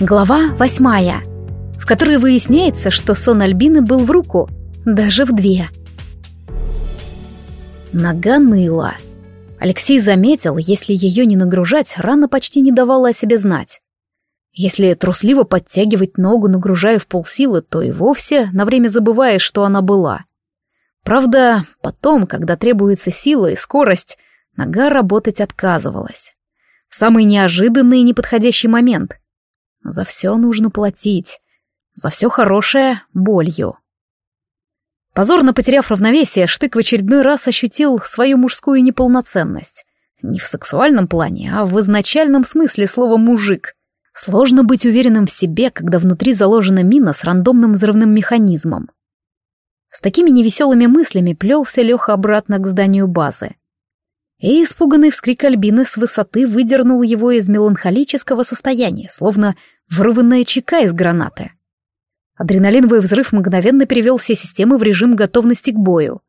Глава восьмая, в которой выясняется, что сон Альбины был в руку, даже в две. Нога ныла. Алексей заметил, если ее не нагружать, рана почти не давала о себе знать. Если трусливо подтягивать ногу, нагружая в полсилы, то и вовсе на время забываешь, что она была. Правда, потом, когда требуется сила и скорость, нога работать отказывалась. В самый неожиданный и неподходящий момент — за все нужно платить. За все хорошее — болью. Позорно потеряв равновесие, Штык в очередной раз ощутил свою мужскую неполноценность. Не в сексуальном плане, а в изначальном смысле слова «мужик». Сложно быть уверенным в себе, когда внутри заложена мина с рандомным взрывным механизмом. С такими невеселыми мыслями плелся Леха обратно к зданию базы и испуганный вскрик Альбины с высоты выдернул его из меланхолического состояния, словно вырванная чека из гранаты. Адреналиновый взрыв мгновенно перевел все системы в режим готовности к бою.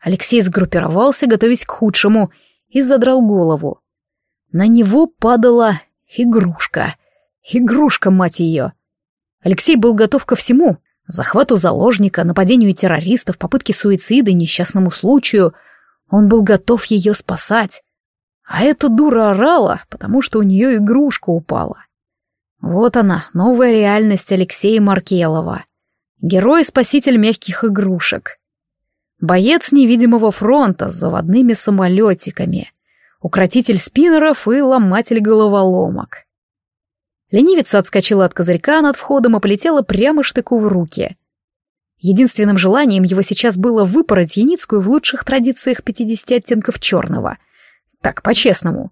Алексей сгруппировался, готовясь к худшему, и задрал голову. На него падала игрушка. Игрушка, мать ее. Алексей был готов ко всему. Захвату заложника, нападению террористов, попытке суицида, несчастному случаю — он был готов ее спасать. А эта дура орала, потому что у нее игрушка упала. Вот она, новая реальность Алексея Маркелова. Герой-спаситель мягких игрушек. Боец невидимого фронта с заводными самолетиками. Укротитель спиннеров и ломатель головоломок. Ленивица отскочила от козырька над входом и полетела прямо штыку в руки. Единственным желанием его сейчас было выпороть Яницкую в лучших традициях 50 оттенков черного. Так, по-честному.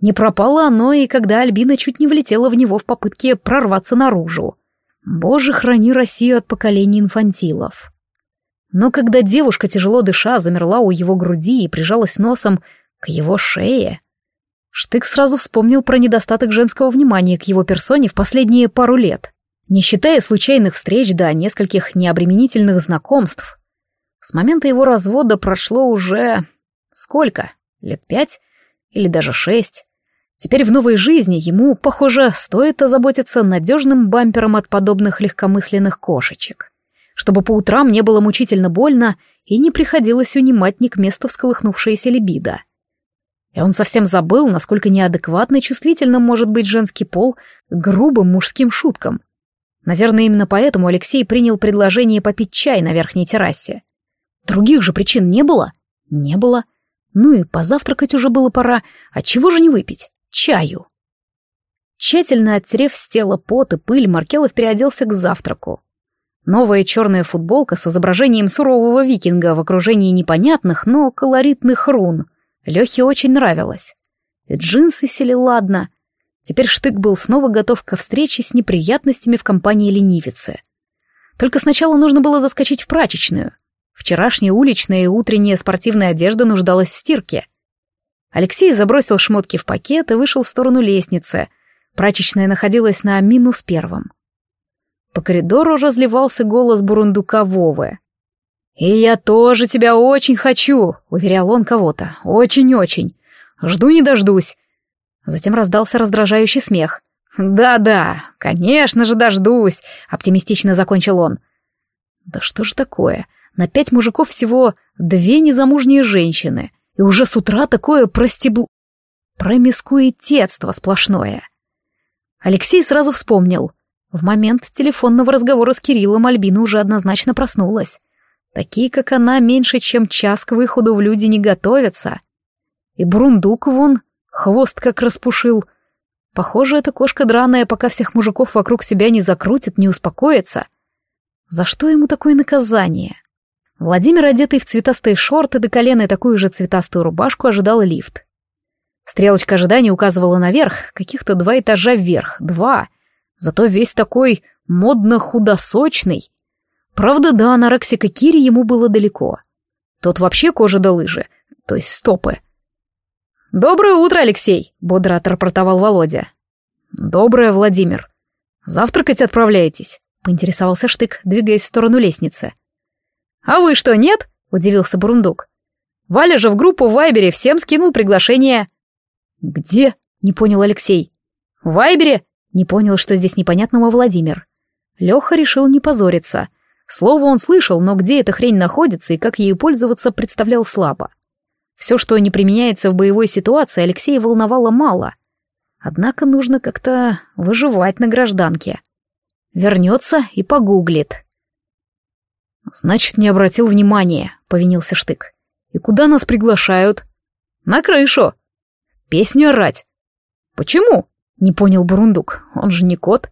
Не пропало оно и когда Альбина чуть не влетела в него в попытке прорваться наружу. Боже, храни Россию от поколений инфантилов. Но когда девушка, тяжело дыша, замерла у его груди и прижалась носом к его шее, Штык сразу вспомнил про недостаток женского внимания к его персоне в последние пару лет. Не считая случайных встреч да нескольких необременительных знакомств. С момента его развода прошло уже... Сколько? Лет пять? Или даже шесть? Теперь в новой жизни ему, похоже, стоит озаботиться надежным бампером от подобных легкомысленных кошечек. Чтобы по утрам не было мучительно больно и не приходилось унимать ни к месту всколыхнувшееся либидо. И он совсем забыл, насколько неадекватно и чувствительным может быть женский пол к грубым мужским шуткам — Наверное, именно поэтому Алексей принял предложение попить чай на верхней террасе. Других же причин не было? Не было. Ну и позавтракать уже было пора. Отчего же не выпить? Чаю. Тщательно оттерев с тела пот и пыль, Маркелов переоделся к завтраку. Новая черная футболка с изображением сурового викинга в окружении непонятных, но колоритных рун. Лехе очень нравилось. И джинсы сели ладно, Теперь Штык был снова готов ко встрече с неприятностями в компании ленивицы. Только сначала нужно было заскочить в прачечную. Вчерашняя уличная и утренняя спортивная одежда нуждалась в стирке. Алексей забросил шмотки в пакет и вышел в сторону лестницы. Прачечная находилась на минус первом. По коридору разливался голос бурундука Вовы. «И я тоже тебя очень хочу», — уверял он кого-то. «Очень-очень. Жду не дождусь. Затем раздался раздражающий смех. «Да-да, конечно же дождусь», — оптимистично закончил он. «Да что ж такое? На пять мужиков всего две незамужние женщины, и уже с утра такое простебл... промискуететство сплошное». Алексей сразу вспомнил. В момент телефонного разговора с Кириллом Альбина уже однозначно проснулась. Такие, как она, меньше чем час к выходу в люди не готовятся. И Брундук вон Хвост как распушил. Похоже, эта кошка драная, пока всех мужиков вокруг себя не закрутит, не успокоится. За что ему такое наказание? Владимир, одетый в цветастые шорты до колена и такую же цветастую рубашку, ожидал лифт. Стрелочка ожидания указывала наверх, каких-то два этажа вверх, два. Зато весь такой модно-худосочный. Правда, да, на Рексика Кири ему было далеко. Тот вообще кожа до лыжи, то есть стопы. «Доброе утро, Алексей!» — бодро отрапортовал Володя. «Доброе, Владимир. Завтракать отправляетесь?» — поинтересовался Штык, двигаясь в сторону лестницы. «А вы что, нет?» — удивился Бурундук. «Валя же в группу в Вайбере всем скинул приглашение». «Где?» — не понял Алексей. «В Вайбере?» — Не понял, что здесь непонятного Владимир. Леха решил не позориться. Слово он слышал, но где эта хрень находится и как ею пользоваться, представлял слабо. Все, что не применяется в боевой ситуации, Алексея волновало мало. Однако нужно как-то выживать на гражданке. Вернется и погуглит. «Значит, не обратил внимания», — повинился Штык. «И куда нас приглашают?» «На крышу». «Песни орать». «Почему?» — не понял Бурундук. «Он же не кот».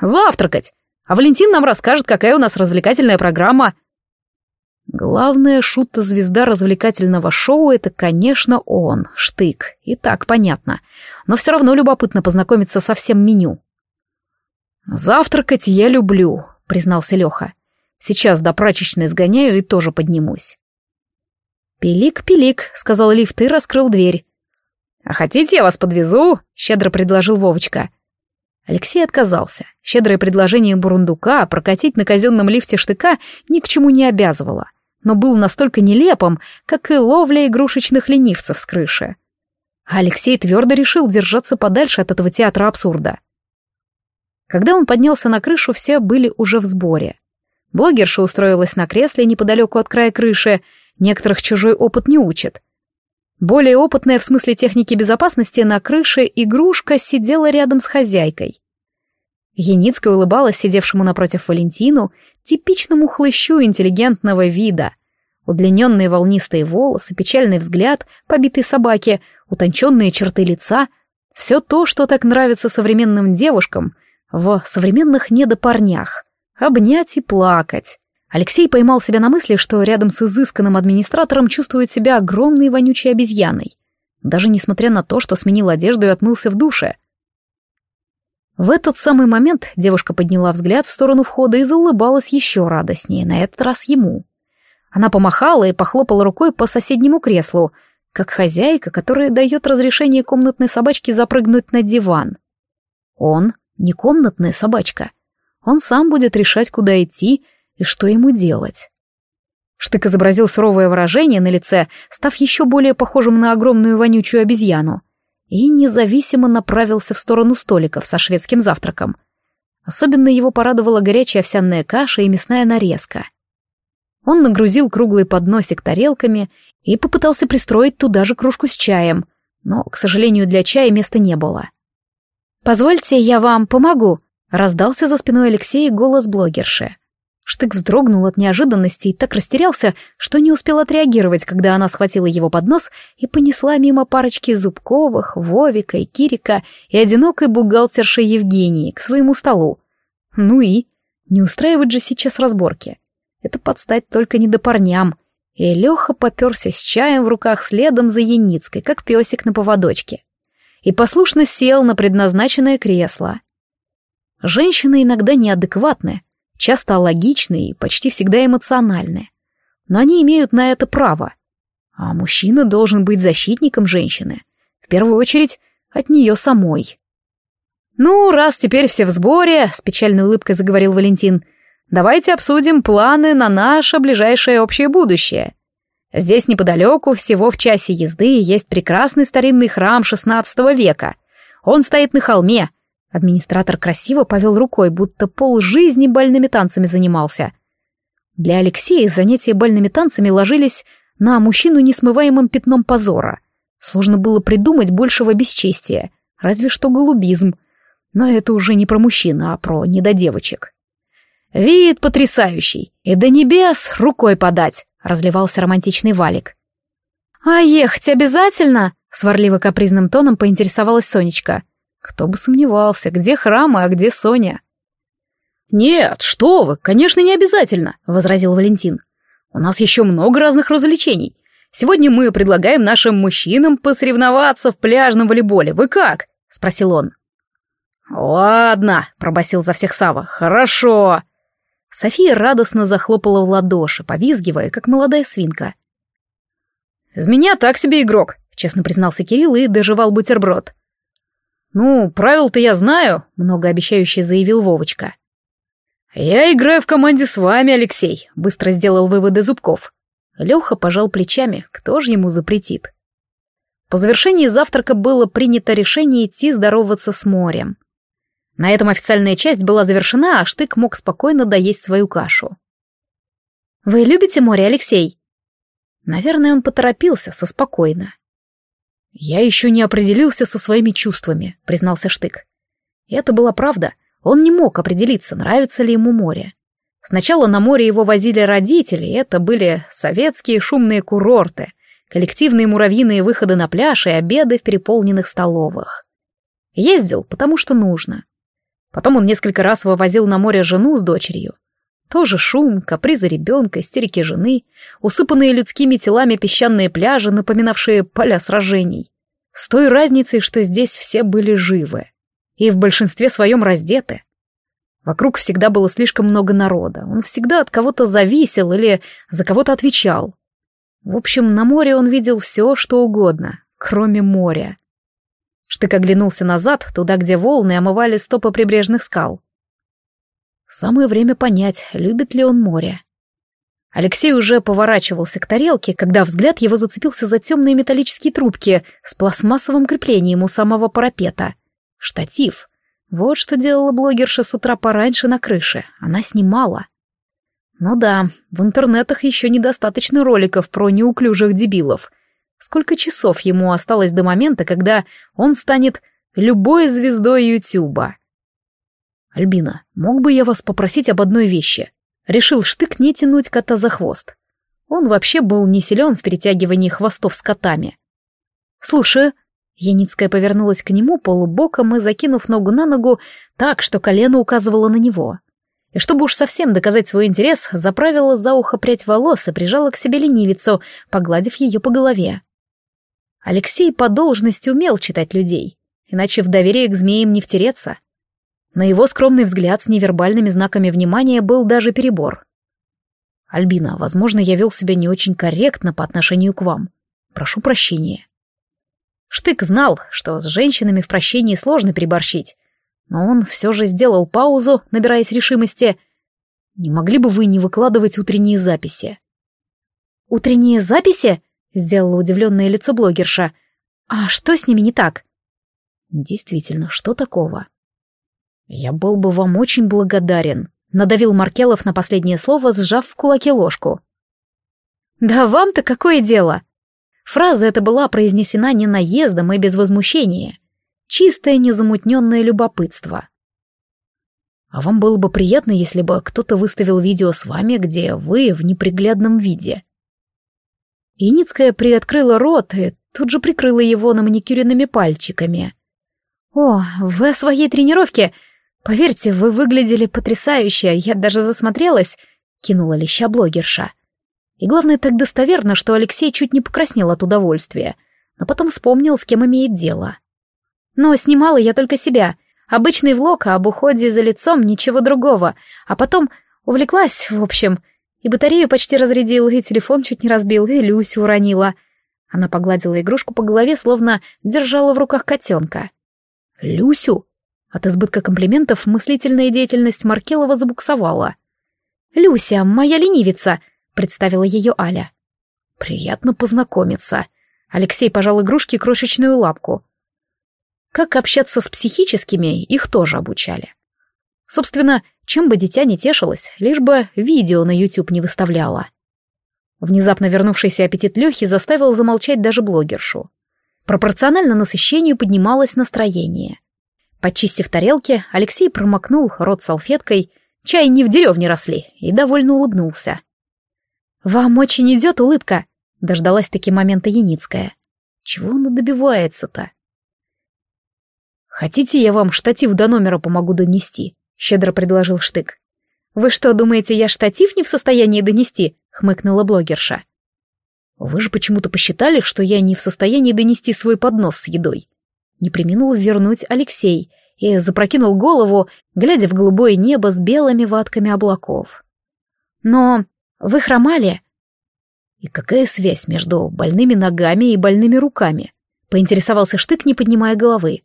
«Завтракать. А Валентин нам расскажет, какая у нас развлекательная программа». Главная шута-звезда развлекательного шоу — это, конечно, он, Штык, и так понятно. Но все равно любопытно познакомиться со всем меню. «Завтракать я люблю», — признался Леха. «Сейчас до прачечной сгоняю и тоже поднимусь». «Пилик-пилик», — сказал лифт и раскрыл дверь. «А хотите, я вас подвезу?» — щедро предложил Вовочка. Алексей отказался. Щедрое предложение Бурундука прокатить на казенном лифте штыка ни к чему не обязывало, но был настолько нелепым, как и ловля игрушечных ленивцев с крыши. А Алексей твердо решил держаться подальше от этого театра абсурда. Когда он поднялся на крышу, все были уже в сборе. Блогерша устроилась на кресле неподалеку от края крыши, некоторых чужой опыт не учит. Более опытная в смысле техники безопасности на крыше игрушка сидела рядом с хозяйкой. Яницкая улыбалась сидевшему напротив Валентину, типичному хлыщу интеллигентного вида. Удлиненные волнистые волосы, печальный взгляд, побитой собаки, утонченные черты лица — все то, что так нравится современным девушкам — в современных недопарнях. Обнять и плакать. Алексей поймал себя на мысли, что рядом с изысканным администратором чувствует себя огромной вонючей обезьяной. Даже несмотря на то, что сменил одежду и отмылся в душе. В этот самый момент девушка подняла взгляд в сторону входа и заулыбалась еще радостнее, на этот раз ему. Она помахала и похлопала рукой по соседнему креслу, как хозяйка, которая дает разрешение комнатной собачке запрыгнуть на диван. Он не комнатная собачка. Он сам будет решать, куда идти и что ему делать. Штык изобразил суровое выражение на лице, став еще более похожим на огромную вонючую обезьяну, и независимо направился в сторону столиков со шведским завтраком. Особенно его порадовала горячая овсяная каша и мясная нарезка. Он нагрузил круглый подносик тарелками и попытался пристроить туда же кружку с чаем, но, к сожалению, для чая места не было. «Позвольте, я вам помогу», — раздался за спиной Алексея голос блогерши. Штык вздрогнул от неожиданности и так растерялся, что не успел отреагировать, когда она схватила его под нос и понесла мимо парочки Зубковых, Вовика и Кирика и одинокой бухгалтерши Евгении к своему столу. Ну и? Не устраивать же сейчас разборки. Это подстать только не до парням. И Леха поперся с чаем в руках следом за Яницкой, как песик на поводочке и послушно сел на предназначенное кресло. Женщины иногда неадекватны, часто алогичны и почти всегда эмоциональны. Но они имеют на это право. А мужчина должен быть защитником женщины. В первую очередь, от нее самой. «Ну, раз теперь все в сборе», — с печальной улыбкой заговорил Валентин, «давайте обсудим планы на наше ближайшее общее будущее. Здесь неподалеку, всего в часе езды, есть прекрасный старинный храм XVI века. Он стоит на холме. Администратор красиво повел рукой, будто пол жизни бальными танцами занимался. Для Алексея занятия бальными танцами ложились на мужчину несмываемым пятном позора. Сложно было придумать большего бесчестия, разве что голубизм. Но это уже не про мужчин, а про недодевочек. Вид потрясающий, и до небес рукой подать разливался романтичный валик. «А ехать обязательно?» — сварливо-капризным тоном поинтересовалась Сонечка. Кто бы сомневался, где храмы, а где Соня? «Нет, что вы, конечно, не обязательно», — возразил Валентин. «У нас еще много разных развлечений. Сегодня мы предлагаем нашим мужчинам посоревноваться в пляжном волейболе. Вы как?» — спросил он. «Ладно», — пробасил за всех Сава. «Хорошо. София радостно захлопала в ладоши, повизгивая, как молодая свинка. «Из меня так себе игрок», — честно признался Кирилл и доживал бутерброд. «Ну, правил-то я знаю», — многообещающе заявил Вовочка. «Я играю в команде с вами, Алексей», — быстро сделал выводы Зубков. Леха пожал плечами, кто же ему запретит. По завершении завтрака было принято решение идти здороваться с морем. На этом официальная часть была завершена, а Штык мог спокойно доесть свою кашу. «Вы любите море, Алексей?» Наверное, он поторопился со спокойно. «Я еще не определился со своими чувствами», — признался Штык. И это была правда. Он не мог определиться, нравится ли ему море. Сначала на море его возили родители, это были советские шумные курорты, коллективные муравьиные выходы на пляж и обеды в переполненных столовых. Ездил, потому что нужно. Потом он несколько раз вывозил на море жену с дочерью. Тоже шум, капризы ребенка, истерики жены, усыпанные людскими телами песчаные пляжи, напоминавшие поля сражений. С той разницей, что здесь все были живы. И в большинстве своем раздеты. Вокруг всегда было слишком много народа. Он всегда от кого-то зависел или за кого-то отвечал. В общем, на море он видел все, что угодно, кроме моря. Штык оглянулся назад, туда, где волны омывали стопы прибрежных скал. Самое время понять, любит ли он море. Алексей уже поворачивался к тарелке, когда взгляд его зацепился за темные металлические трубки с пластмассовым креплением у самого парапета. Штатив. Вот что делала блогерша с утра пораньше на крыше. Она снимала. Ну да, в интернетах еще недостаточно роликов про неуклюжих дебилов. Сколько часов ему осталось до момента, когда он станет любой звездой Ютуба? «Альбина, мог бы я вас попросить об одной вещи?» Решил Штык не тянуть кота за хвост. Он вообще был не силен в перетягивании хвостов с котами. «Слушаю». Яницкая повернулась к нему полубоком и, закинув ногу на ногу, так, что колено указывало на него. И чтобы уж совсем доказать свой интерес, заправила за ухо прядь волос и прижала к себе ленивицу, погладив ее по голове. Алексей по должности умел читать людей, иначе в доверие к змеям не втереться. На его скромный взгляд с невербальными знаками внимания был даже перебор. «Альбина, возможно, я вел себя не очень корректно по отношению к вам. Прошу прощения». Штык знал, что с женщинами в прощении сложно переборщить, но он все же сделал паузу, набираясь решимости. «Не могли бы вы не выкладывать утренние записи?» «Утренние записи?» — сделала удивленное лицо блогерша. «А что с ними не так?» «Действительно, что такого?» «Я был бы вам очень благодарен», — надавил Маркелов на последнее слово, сжав в кулаке ложку. «Да вам-то какое дело?» Фраза эта была произнесена не наездом и без возмущения. Чистое незамутненное любопытство. «А вам было бы приятно, если бы кто-то выставил видео с вами, где вы в неприглядном виде?» Яницкая приоткрыла рот и тут же прикрыла его на маникюренными пальчиками. «О, вы о своей тренировке «Поверьте, вы выглядели потрясающе, я даже засмотрелась», — кинула леща блогерша. И главное, так достоверно, что Алексей чуть не покраснел от удовольствия, но потом вспомнил, с кем имеет дело. Но снимала я только себя. Обычный влог об уходе за лицом, ничего другого. А потом увлеклась, в общем, и батарею почти разрядил, и телефон чуть не разбил, и Люсю уронила. Она погладила игрушку по голове, словно держала в руках котенка. «Люсю?» От избытка комплиментов мыслительная деятельность Маркелова забуксовала. «Люся, моя ленивица», — представила ее Аля. «Приятно познакомиться». Алексей пожал игрушке крошечную лапку. Как общаться с психическими, их тоже обучали. Собственно, чем бы дитя не тешилось, лишь бы видео на YouTube не выставляло. Внезапно вернувшийся аппетит Лехи заставил замолчать даже блогершу. Пропорционально насыщению поднималось настроение. Почистив тарелки, Алексей промокнул рот салфеткой, чай не в деревне росли, и довольно улыбнулся. «Вам очень идет улыбка», — дождалась таки момента Яницкая. «Чего она добивается-то?» «Хотите, я вам штатив до номера помогу донести?» — щедро предложил Штык. «Вы что, думаете, я штатив не в состоянии донести?» — хмыкнула блогерша. «Вы же почему-то посчитали, что я не в состоянии донести свой поднос с едой. Не применул вернуть Алексей и запрокинул голову, глядя в голубое небо с белыми ватками облаков. «Но вы хромали?» «И какая связь между больными ногами и больными руками?» — поинтересовался Штык, не поднимая головы.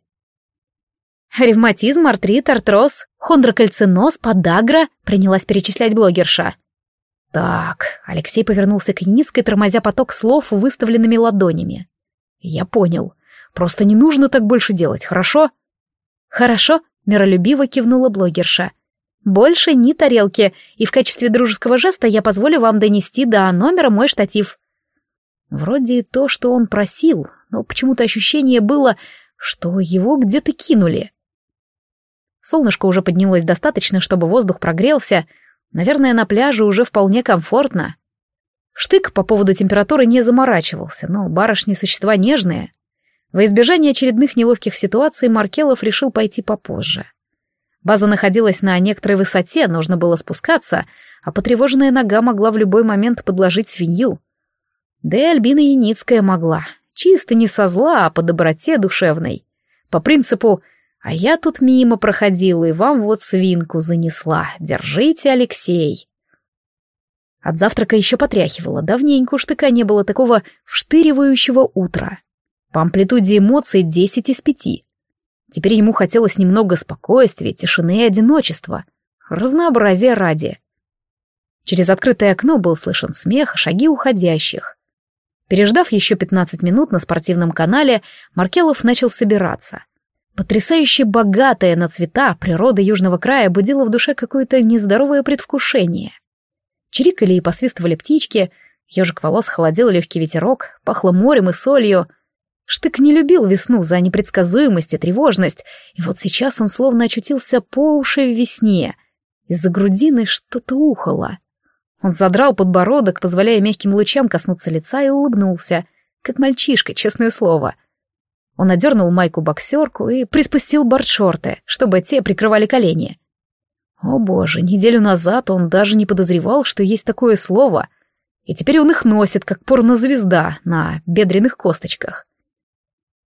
«Ревматизм, артрит, артроз, хондрокальциноз, подагра», — принялась перечислять блогерша. «Так», — Алексей повернулся к низкой, тормозя поток слов выставленными ладонями. «Я понял. Просто не нужно так больше делать, хорошо?» «Хорошо», — миролюбиво кивнула блогерша. «Больше ни тарелки, и в качестве дружеского жеста я позволю вам донести до номера мой штатив». Вроде то, что он просил, но почему-то ощущение было, что его где-то кинули. Солнышко уже поднялось достаточно, чтобы воздух прогрелся. Наверное, на пляже уже вполне комфортно. Штык по поводу температуры не заморачивался, но барышни существа нежные. Во избежание очередных неловких ситуаций Маркелов решил пойти попозже. База находилась на некоторой высоте, нужно было спускаться, а потревоженная нога могла в любой момент подложить свинью. Да и Альбина Яницкая могла. Чисто не со зла, а по доброте душевной. По принципу «А я тут мимо проходила и вам вот свинку занесла. Держите, Алексей». От завтрака еще потряхивало. Давненько уж така не было такого вштыривающего утра. По амплитуде эмоций десять из пяти. Теперь ему хотелось немного спокойствия, тишины и одиночества. Разнообразия ради. Через открытое окно был слышен смех шаги уходящих. Переждав еще пятнадцать минут на спортивном канале, Маркелов начал собираться. Потрясающе богатая на цвета природа южного края будила в душе какое-то нездоровое предвкушение. Чирикали и посвистывали птички, ежик волос холодил легкий ветерок, пахло морем и солью. Штык не любил весну за непредсказуемость и тревожность, и вот сейчас он словно очутился по уши в весне. Из-за грудины что-то ухало. Он задрал подбородок, позволяя мягким лучам коснуться лица, и улыбнулся, как мальчишка, честное слово. Он одернул майку-боксерку и приспустил бортшорты, чтобы те прикрывали колени. О боже, неделю назад он даже не подозревал, что есть такое слово, и теперь он их носит, как порнозвезда, на бедренных косточках.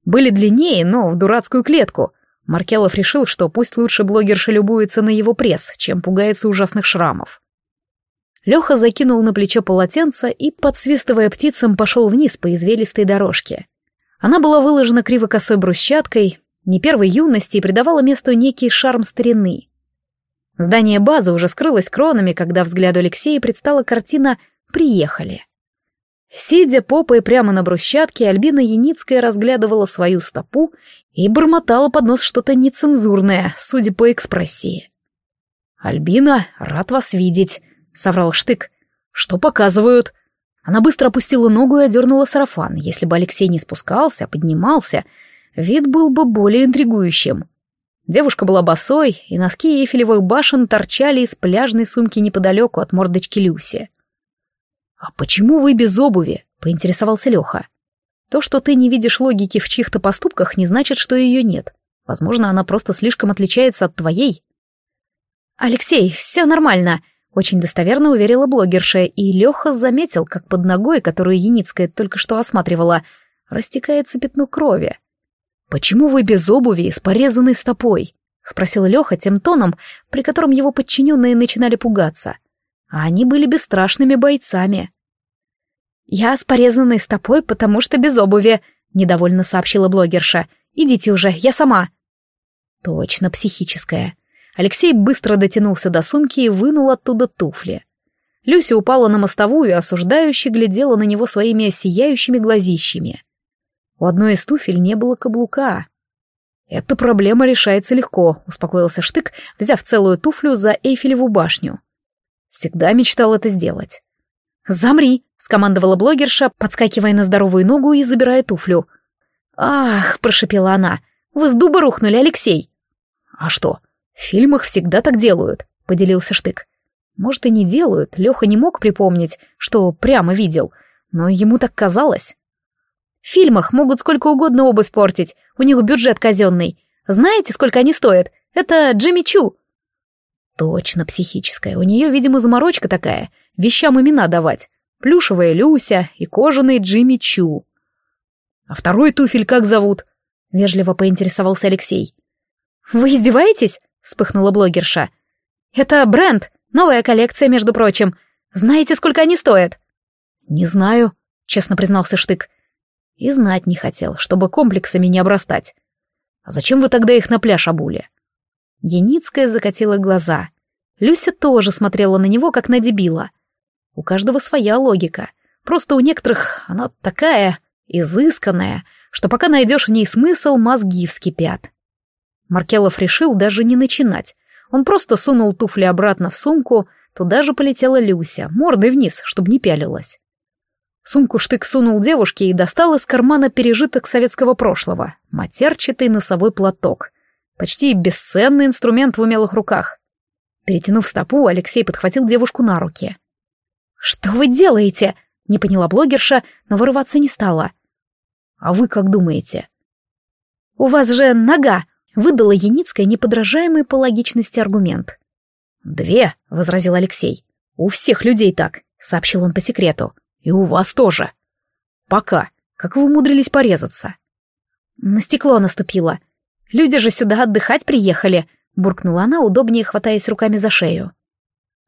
Были длиннее, но в дурацкую клетку. Маркелов решил, что пусть лучше блогерша любуется на его пресс, чем пугается ужасных шрамов. Леха закинул на плечо полотенце и, подсвистывая птицам, пошел вниз по извилистой дорожке. Она была выложена криво-косой брусчаткой, не первой юности и придавала месту некий шарм старины. Здание базы уже скрылось кронами, когда взгляду Алексея предстала картина «Приехали». Сидя попой прямо на брусчатке, Альбина Яницкая разглядывала свою стопу и бормотала под нос что-то нецензурное, судя по экспрессии. «Альбина, рад вас видеть», — соврал Штык. «Что показывают?» Она быстро опустила ногу и одернула сарафан. Если бы Алексей не спускался, а поднимался, вид был бы более интригующим. Девушка была босой, и носки Эйфелевых башен торчали из пляжной сумки неподалеку от мордочки Люси. «А почему вы без обуви?» — поинтересовался Леха. «То, что ты не видишь логики в чьих-то поступках, не значит, что ее нет. Возможно, она просто слишком отличается от твоей». «Алексей, все нормально», — очень достоверно уверила блогерша, и Леха заметил, как под ногой, которую Яницкая только что осматривала, растекается пятно крови. «Почему вы без обуви и с порезанной стопой?» — спросил Леха тем тоном, при котором его подчиненные начинали пугаться. А они были бесстрашными бойцами. «Я с порезанной стопой, потому что без обуви», — недовольно сообщила блогерша. «Идите уже, я сама». Точно психическая. Алексей быстро дотянулся до сумки и вынул оттуда туфли. Люся упала на мостовую и осуждающе глядела на него своими сияющими глазищами. У одной из туфель не было каблука. «Эта проблема решается легко», — успокоился Штык, взяв целую туфлю за Эйфелеву башню. Всегда мечтал это сделать. «Замри!» — скомандовала блогерша, подскакивая на здоровую ногу и забирая туфлю. «Ах!» — прошепела она. «Вы с дуба рухнули, Алексей!» «А что? В фильмах всегда так делают», — поделился Штык. «Может, и не делают, Леха не мог припомнить, что прямо видел, но ему так казалось». В фильмах могут сколько угодно обувь портить, у них бюджет казенный. Знаете, сколько они стоят? Это Джимми Чу. Точно психическая, у нее, видимо, заморочка такая, вещам имена давать. Плюшевая Люся и кожаный Джимми Чу. А второй туфель как зовут? Вежливо поинтересовался Алексей. Вы издеваетесь? Вспыхнула блогерша. Это бренд, новая коллекция, между прочим. Знаете, сколько они стоят? Не знаю, честно признался Штык. И знать не хотел, чтобы комплексами не обрастать. А зачем вы тогда их на пляж обули? Яницкая закатила глаза. Люся тоже смотрела на него, как на дебила. У каждого своя логика. Просто у некоторых она такая изысканная, что пока найдешь в ней смысл, мозги вскипят. Маркелов решил даже не начинать. Он просто сунул туфли обратно в сумку, туда же полетела Люся, мордой вниз, чтобы не пялилась. Сумку штык сунул девушке и достал из кармана пережиток советского прошлого — матерчатый носовой платок. Почти бесценный инструмент в умелых руках. Перетянув стопу, Алексей подхватил девушку на руки. «Что вы делаете?» — не поняла блогерша, но вырываться не стала. «А вы как думаете?» «У вас же нога!» — выдала Яницкая неподражаемый по логичности аргумент. «Две», — возразил Алексей. «У всех людей так», — сообщил он по секрету. «И у вас тоже». «Пока. Как вы умудрились порезаться?» «На стекло наступило. Люди же сюда отдыхать приехали», — буркнула она, удобнее хватаясь руками за шею.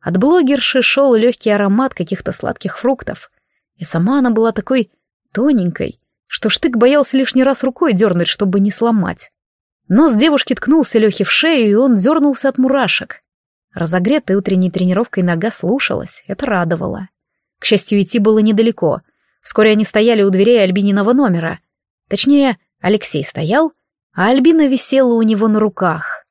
От блогерши шел легкий аромат каких-то сладких фруктов. И сама она была такой тоненькой, что Штык боялся лишний раз рукой дернуть, чтобы не сломать. Нос девушки ткнулся Лехе в шею, и он дернулся от мурашек. Разогретая утренней тренировкой нога слушалась, это радовало. К счастью, идти было недалеко. Вскоре они стояли у дверей Альбининого номера. Точнее, Алексей стоял, а Альбина висела у него на руках.